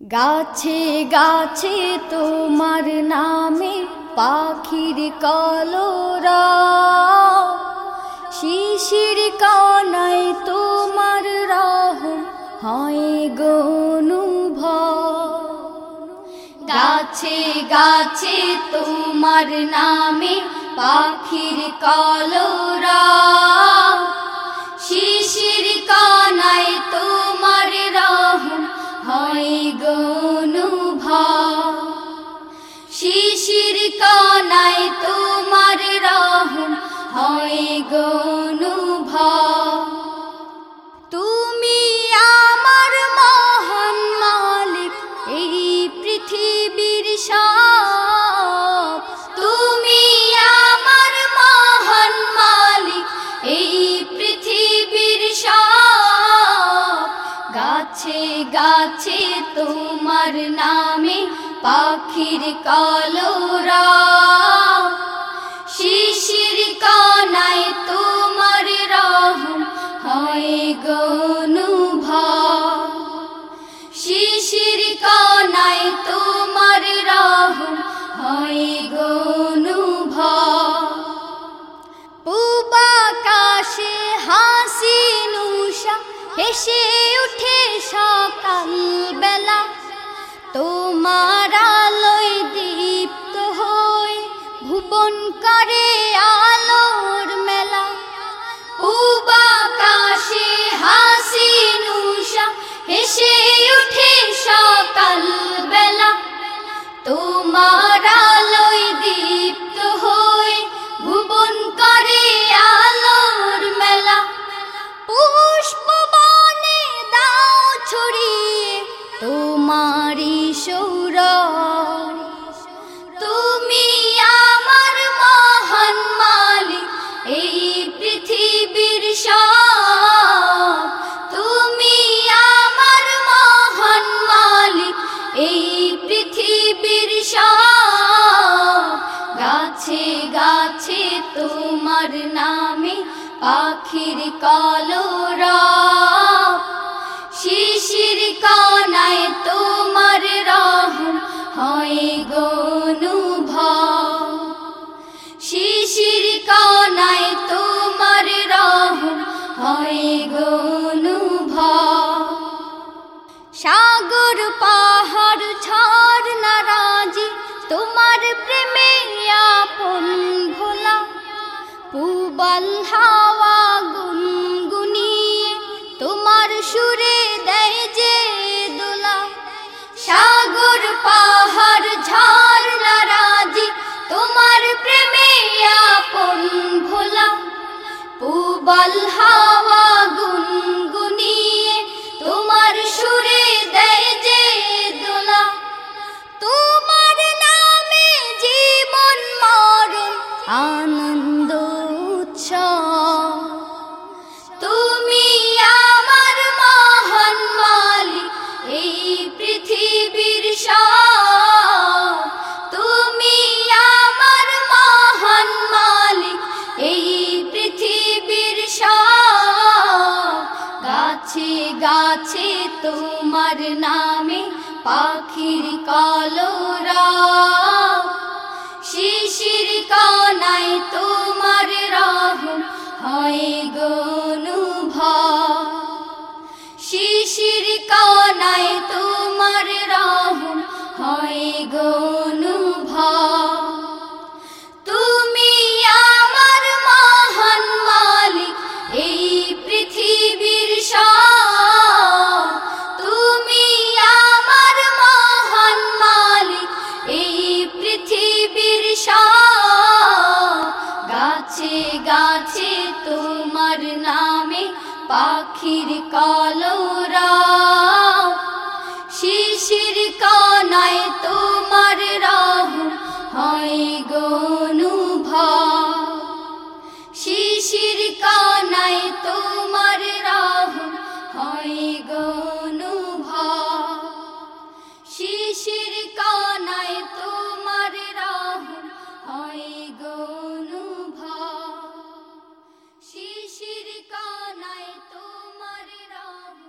গাছে গাছে তোমার নামে পাখির কলরা। শিশির কানাই তোমার রহম হয় গনুভ গাছে গাছে তোমার নামে পাখির কলরা। হয় গনুভ তুমি আমার মহান মালিক, এই আমার এই গাছে গাছে তোমার নামে পাখির কলরা পূবাকাশে হাসি নুষা হেসে উঠে সকাল বেলা তোমার গাছে তোমার নামে পাখির কলরা শিশির কানায় তোমার পাহাড় নারাজি তোমার প্রেমে আপন ভোলা। পুবাল হাওয়া তোমার নামে পাখির কলরা শিশির কানাই তোমার রহম হয় গনুভ শিশির কানাই তোমার রহম হয় গনুভ পাখির কলরা শিশির কানায় তোমার রহম হয় গো শিরকানায় তোমার রব।